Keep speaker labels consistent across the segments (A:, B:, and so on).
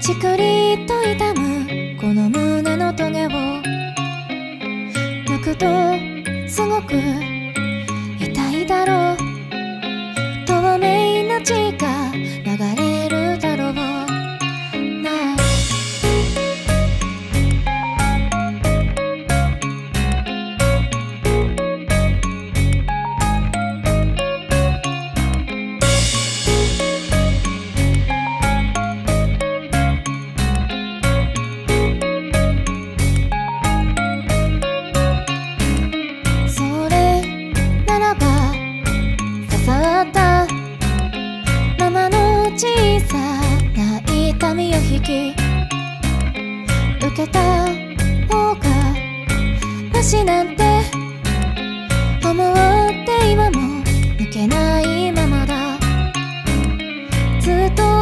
A: じくりと痛むこの胸のトゲを。抜くとすごくき受けた方がマシなんて思って今も抜けないままだ。ずっと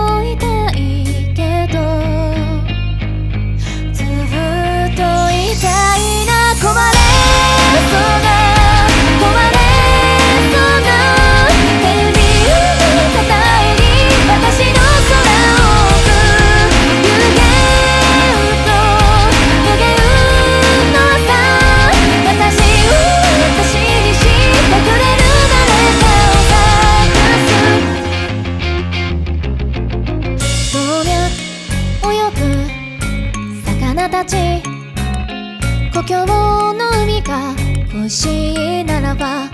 A: 京の海が欲しいならば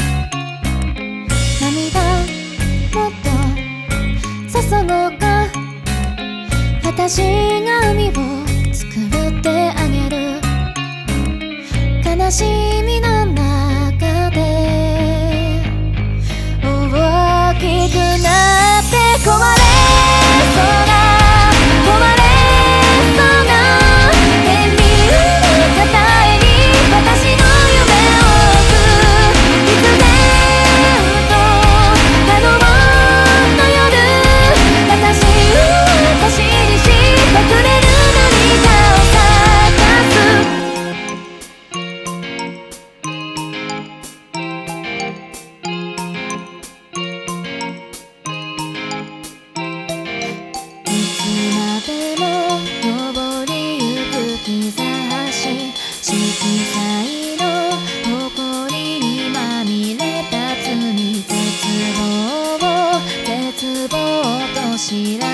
A: 涙もっと注ごうか。私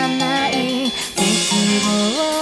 A: ない。絶望